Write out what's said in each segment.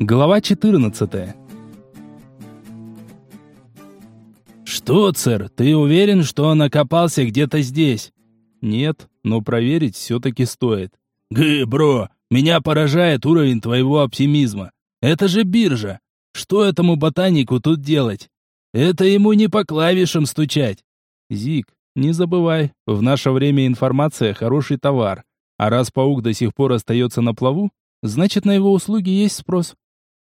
Глава 14. Что, сэр, ты уверен, что он окопался где-то здесь? Нет, но проверить все-таки стоит. Г, бро, меня поражает уровень твоего оптимизма. Это же биржа. Что этому ботанику тут делать? Это ему не по клавишам стучать. Зик, не забывай, в наше время информация хороший товар. А раз паук до сих пор остается на плаву, значит на его услуги есть спрос.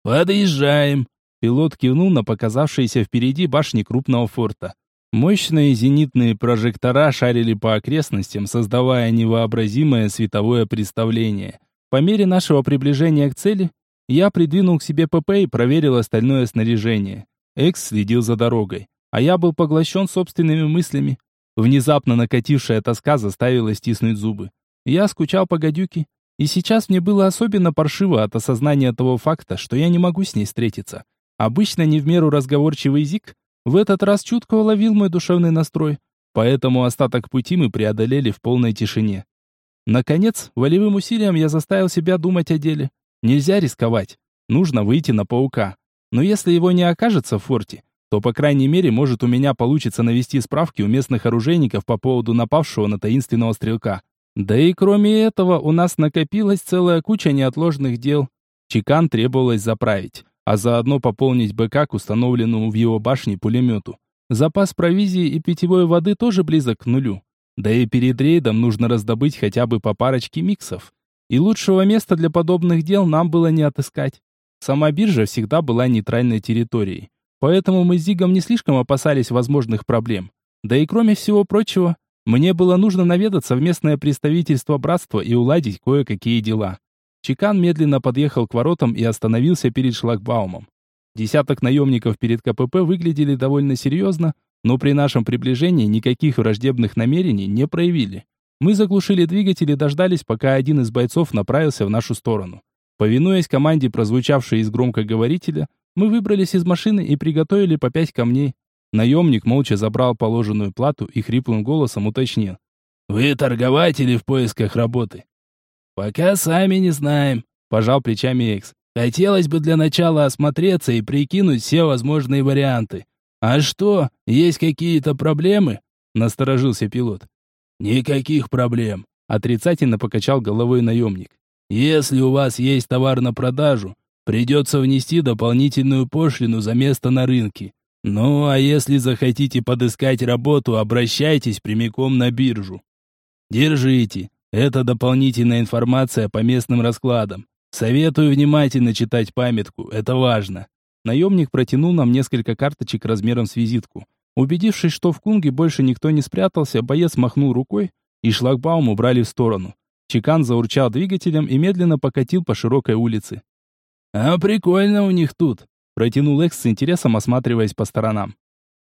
«Подъезжаем!» Пилот кивнул на показавшиеся впереди башни крупного форта. Мощные зенитные прожектора шарили по окрестностям, создавая невообразимое световое представление. По мере нашего приближения к цели, я придвинул к себе ПП и проверил остальное снаряжение. Экс следил за дорогой, а я был поглощен собственными мыслями. Внезапно накатившая тоска заставила стиснуть зубы. Я скучал по гадюке, и сейчас мне было особенно паршиво от осознания того факта, что я не могу с ней встретиться. Обычно не в меру разговорчивый Зик в этот раз чутко уловил мой душевный настрой, поэтому остаток пути мы преодолели в полной тишине. Наконец, волевым усилием я заставил себя думать о деле. Нельзя рисковать. Нужно выйти на паука. Но если его не окажется в форте, то, по крайней мере, может у меня получится навести справки у местных оружейников по поводу напавшего на таинственного стрелка. Да и кроме этого, у нас накопилась целая куча неотложных дел. Чекан требовалось заправить, а заодно пополнить БК к установленному в его башне пулемету. Запас провизии и питьевой воды тоже близок к нулю. Да и перед рейдом нужно раздобыть хотя бы по парочке миксов. И лучшего места для подобных дел нам было не отыскать. Сама биржа всегда была нейтральной территорией. Поэтому мы с Зигом не слишком опасались возможных проблем. Да и кроме всего прочего, мне было нужно наведаться в местное представительство братства и уладить кое-какие дела. Чекан медленно подъехал к воротам и остановился перед шлагбаумом. Десяток наемников перед КПП выглядели довольно серьезно, но при нашем приближении никаких враждебных намерений не проявили. Мы заглушили двигатель и дождались, пока один из бойцов направился в нашу сторону. Повинуясь команде, прозвучавшей из громкоговорителя, мы выбрались из машины и приготовили по пять камней, Наемник молча забрал положенную плату и хриплым голосом уточнил. «Вы торговать или в поисках работы?» «Пока сами не знаем», — пожал плечами Экс. «Хотелось бы для начала осмотреться и прикинуть все возможные варианты». «А что, есть какие-то проблемы?» — насторожился пилот. «Никаких проблем», — отрицательно покачал головой наемник. «Если у вас есть товар на продажу, придется внести дополнительную пошлину за место на рынке. Ну, а если захотите подыскать работу, обращайтесь прямиком на биржу. Держите, это дополнительная информация по местным раскладам. Советую внимательно читать памятку, это важно. Наемник протянул нам несколько карточек размером с визитку. Убедившись, что в Кунге больше никто не спрятался, боец махнул рукой, и шлагбаум убрали в сторону. Чекан заурчал двигателем и медленно покатил по широкой улице. «А прикольно у них тут», Протянул Экс с интересом, осматриваясь по сторонам.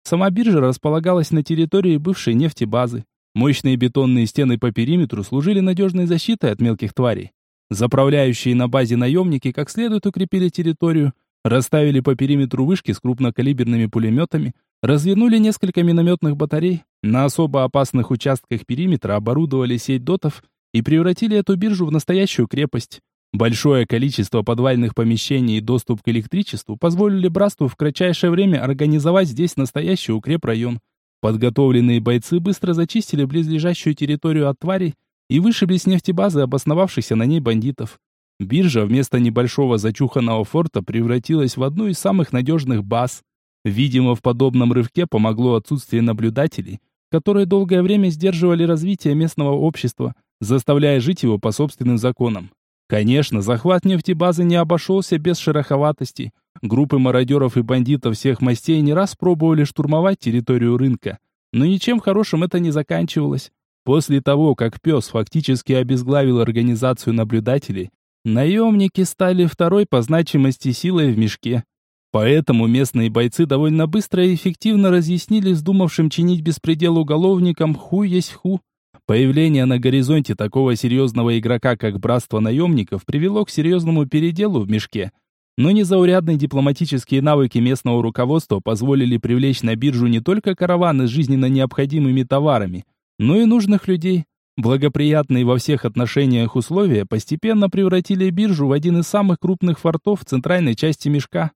Сама биржа располагалась на территории бывшей нефтебазы. Мощные бетонные стены по периметру служили надежной защитой от мелких тварей. Заправляющие на базе наемники как следует укрепили территорию, расставили по периметру вышки с крупнокалиберными пулеметами, развернули несколько минометных батарей, на особо опасных участках периметра оборудовали сеть дотов и превратили эту биржу в настоящую крепость. Большое количество подвальных помещений и доступ к электричеству позволили братству в кратчайшее время организовать здесь настоящий укрепрайон. Подготовленные бойцы быстро зачистили близлежащую территорию от тварей и вышибли с нефтебазы обосновавшихся на ней бандитов. Биржа вместо небольшого зачуханного форта превратилась в одну из самых надежных баз. Видимо, в подобном рывке помогло отсутствие наблюдателей, которые долгое время сдерживали развитие местного общества, заставляя жить его по собственным законам. Конечно, захват нефтебазы не обошелся без шероховатостей. Группы мародеров и бандитов всех мастей не раз пробовали штурмовать территорию рынка. Но ничем хорошим это не заканчивалось. После того, как пес фактически обезглавил организацию наблюдателей, наемники стали второй по значимости силой в мешке. Поэтому местные бойцы довольно быстро и эффективно разъяснили вздумавшим чинить беспредел уголовникам ху есть ху. Появление на горизонте такого серьезного игрока, как Братство наемников, привело к серьезному переделу в мешке. Но незаурядные дипломатические навыки местного руководства позволили привлечь на биржу не только караваны с жизненно необходимыми товарами, но и нужных людей. Благоприятные во всех отношениях условия постепенно превратили биржу в один из самых крупных фортов центральной части мешка.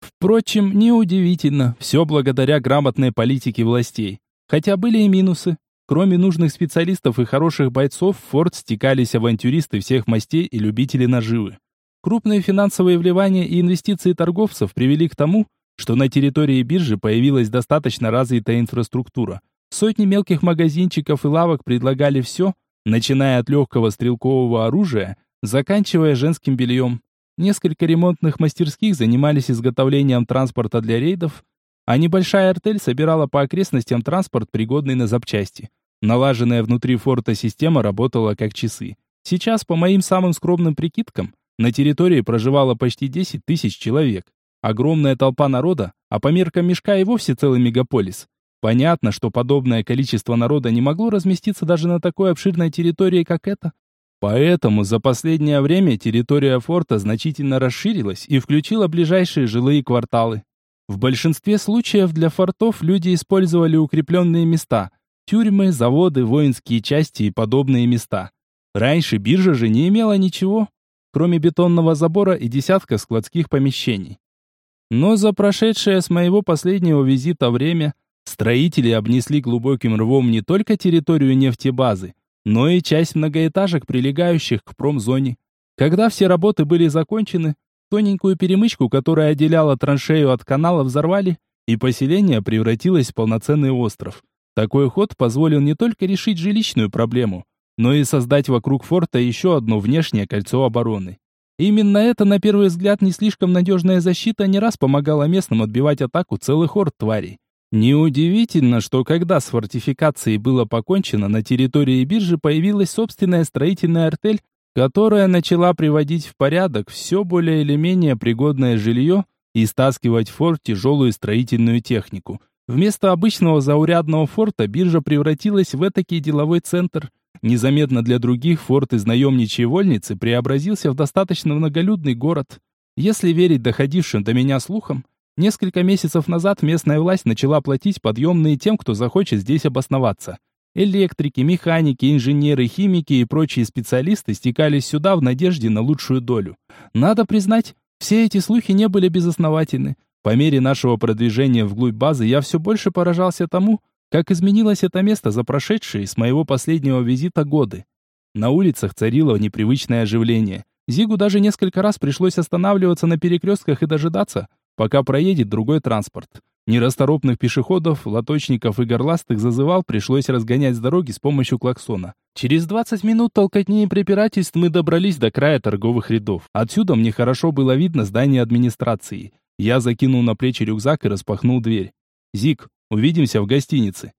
Впрочем, неудивительно, все благодаря грамотной политике властей. Хотя были и минусы. Кроме нужных специалистов и хороших бойцов, в форт стекались авантюристы всех мастей и любители наживы. Крупные финансовые вливания и инвестиции торговцев привели к тому, что на территории биржи появилась достаточно развитая инфраструктура. Сотни мелких магазинчиков и лавок предлагали все, начиная от легкого стрелкового оружия, заканчивая женским бельем. Несколько ремонтных мастерских занимались изготовлением транспорта для рейдов, а небольшая артель собирала по окрестностям транспорт, пригодный на запчасти. Налаженная внутри форта система работала как часы. Сейчас, по моим самым скромным прикидкам, на территории проживало почти 10 тысяч человек. Огромная толпа народа, а по меркам мешка и вовсе целый мегаполис. Понятно, что подобное количество народа не могло разместиться даже на такой обширной территории, как эта. Поэтому за последнее время территория форта значительно расширилась и включила ближайшие жилые кварталы. В большинстве случаев для фортов люди использовали укрепленные места – тюрьмы, заводы, воинские части и подобные места. Раньше биржа же не имела ничего, кроме бетонного забора и десятка складских помещений. Но за прошедшее с моего последнего визита время строители обнесли глубоким рвом не только территорию нефтебазы, но и часть многоэтажек, прилегающих к промзоне. Когда все работы были закончены, тоненькую перемычку, которая отделяла траншею от канала, взорвали, и поселение превратилось в полноценный остров. Такой ход позволил не только решить жилищную проблему, но и создать вокруг форта еще одно внешнее кольцо обороны. Именно это, на первый взгляд, не слишком надежная защита не раз помогала местным отбивать атаку целых орд тварей. Неудивительно, что когда с фортификацией было покончено, на территории биржи появилась собственная строительная артель, которая начала приводить в порядок все более или менее пригодное жилье и стаскивать в форт тяжелую строительную технику. Вместо обычного заурядного форта биржа превратилась в этакий деловой центр. Незаметно для других форт из наемничьей вольницы преобразился в достаточно многолюдный город. Если верить доходившим до меня слухам, Несколько месяцев назад местная власть начала платить подъемные тем, кто захочет здесь обосноваться. Электрики, механики, инженеры, химики и прочие специалисты стекались сюда в надежде на лучшую долю. Надо признать, все эти слухи не были безосновательны. По мере нашего продвижения вглубь базы я все больше поражался тому, как изменилось это место за прошедшие с моего последнего визита годы. На улицах царило непривычное оживление. Зигу даже несколько раз пришлось останавливаться на перекрестках и дожидаться, пока проедет другой транспорт. Нерасторопных пешеходов, лоточников и горластых зазывал, пришлось разгонять с дороги с помощью клаксона. Через 20 минут толкотни и препирательств мы добрались до края торговых рядов. Отсюда мне хорошо было видно здание администрации. Я закинул на плечи рюкзак и распахнул дверь. «Зик, увидимся в гостинице».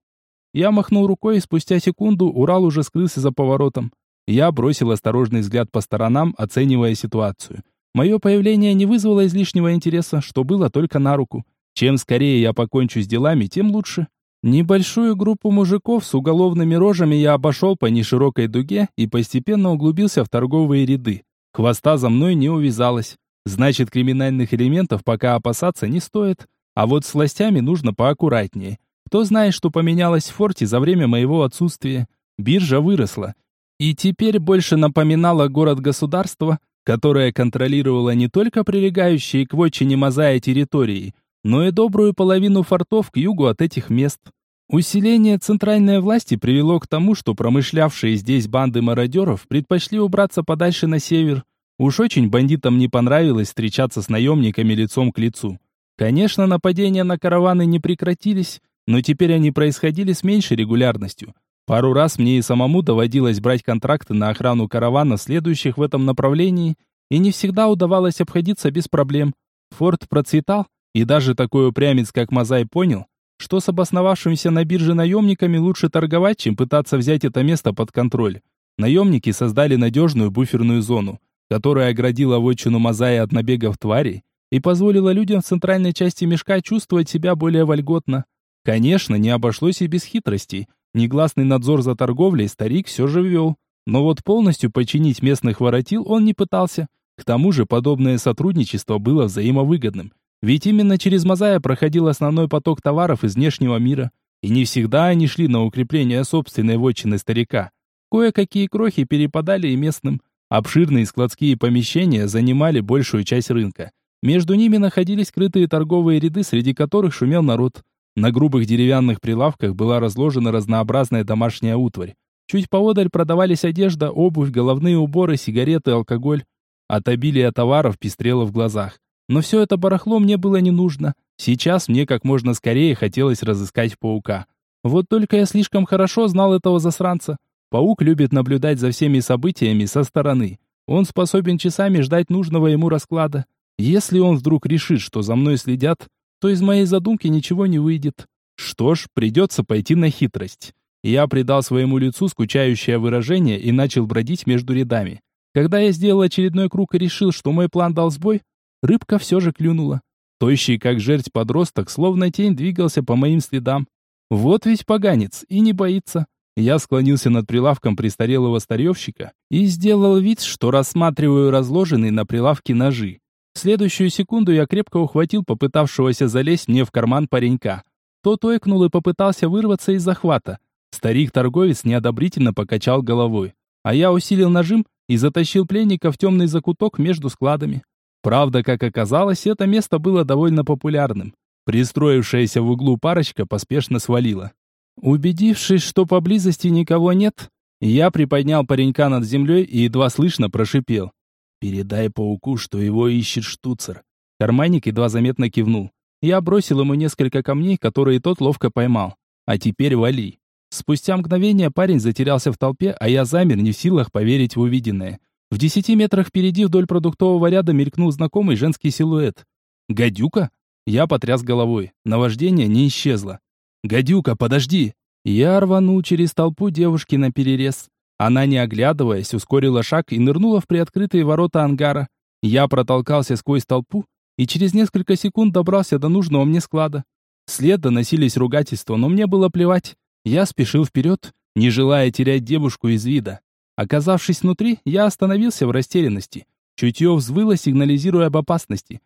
Я махнул рукой, и спустя секунду Урал уже скрылся за поворотом. Я бросил осторожный взгляд по сторонам, оценивая ситуацию. Мое появление не вызвало излишнего интереса, что было только на руку. Чем скорее я покончу с делами, тем лучше. Небольшую группу мужиков с уголовными рожами я обошел по неширокой дуге и постепенно углубился в торговые ряды. Хвоста за мной не увязалось. Значит, криминальных элементов пока опасаться не стоит. А вот с властями нужно поаккуратнее. Кто знает, что поменялось в форте за время моего отсутствия. Биржа выросла. И теперь больше напоминала город-государство, которая контролировала не только прилегающие к вотчине Мазая территории, но и добрую половину фортов к югу от этих мест. Усиление центральной власти привело к тому, что промышлявшие здесь банды мародеров предпочли убраться подальше на север. Уж очень бандитам не понравилось встречаться с наемниками лицом к лицу. Конечно, нападения на караваны не прекратились, но теперь они происходили с меньшей регулярностью. Пару раз мне и самому доводилось брать контракты на охрану караванов, следующих в этом направлении, и не всегда удавалось обходиться без проблем. Форт процветал, и даже такой упрямец, как Мазай, понял, что с обосновавшимися на бирже наемниками лучше торговать, чем пытаться взять это место под контроль. Наемники создали надежную буферную зону, которая оградила вотчину Мазая от набегов тварей и позволила людям в центральной части мешка чувствовать себя более вольготно. Конечно, не обошлось и без хитростей. Негласный надзор за торговлей старик все же вел. Но вот полностью починить местных воротил он не пытался. К тому же подобное сотрудничество было взаимовыгодным. Ведь именно через Мазая проходил основной поток товаров из внешнего мира. И не всегда они шли на укрепление собственной вотчины старика. кое-какие крохи перепадали и местным. Обширные складские помещения занимали большую часть рынка. Между ними находились скрытые торговые ряды, среди которых шумел народ. На грубых деревянных прилавках была разложена разнообразная домашняя утварь. Чуть поодаль продавались одежда, обувь, головные уборы, сигареты, алкоголь. От обилия товаров пестрело в глазах. Но все это барахло мне было не нужно. Сейчас мне как можно скорее хотелось разыскать паука. Вот только я слишком хорошо знал этого засранца. Паук любит наблюдать за всеми событиями со стороны. Он способен часами ждать нужного ему расклада. Если он вдруг решит, что за мной следят, то из моей задумки ничего не выйдет. Что ж, придется пойти на хитрость. Я придал своему лицу скучающее выражение и начал бродить между рядами. Когда я сделал очередной круг и решил, что мой план дал сбой, рыбка все же клюнула. Тощий, как жерть подросток, словно тень двигался по моим следам. Вот ведь поганец, и не боится. Я склонился над прилавком престарелого старьевщика и сделал вид, что рассматриваю разложенные на прилавке ножи. В следующую секунду я крепко ухватил попытавшегося залезть мне в карман паренька. Тот ойкнул и попытался вырваться из захвата. Старик-торговец неодобрительно покачал головой, а я усилил нажим и затащил пленника в темный закуток между складами. Правда, как оказалось, это место было довольно популярным. Пристроившаяся в углу парочка поспешно свалила. Убедившись, что поблизости никого нет, я приподнял паренька над землей и едва слышно прошипел. «Передай пауку, что его ищет штуцер». Карманник едва заметно кивнул. Я бросил ему несколько камней, которые тот ловко поймал. «А теперь вали». Спустя мгновение парень затерялся в толпе, а я замер, не в силах поверить в увиденное. В десяти метрах впереди вдоль продуктового ряда мелькнул знакомый женский силуэт. «Гадюка?» Я потряс головой. Наваждение не исчезло. «Гадюка, подожди!» Я рванул через толпу девушки на перерез. Она, не оглядываясь, ускорила шаг и нырнула в приоткрытые ворота ангара. Я протолкался сквозь толпу и через несколько секунд добрался до нужного мне склада. Вслед доносились ругательства, но мне было плевать. Я спешил вперед, не желая терять девушку из вида. Оказавшись внутри, я остановился в растерянности. Чутье взвыло, сигнализируя об опасности.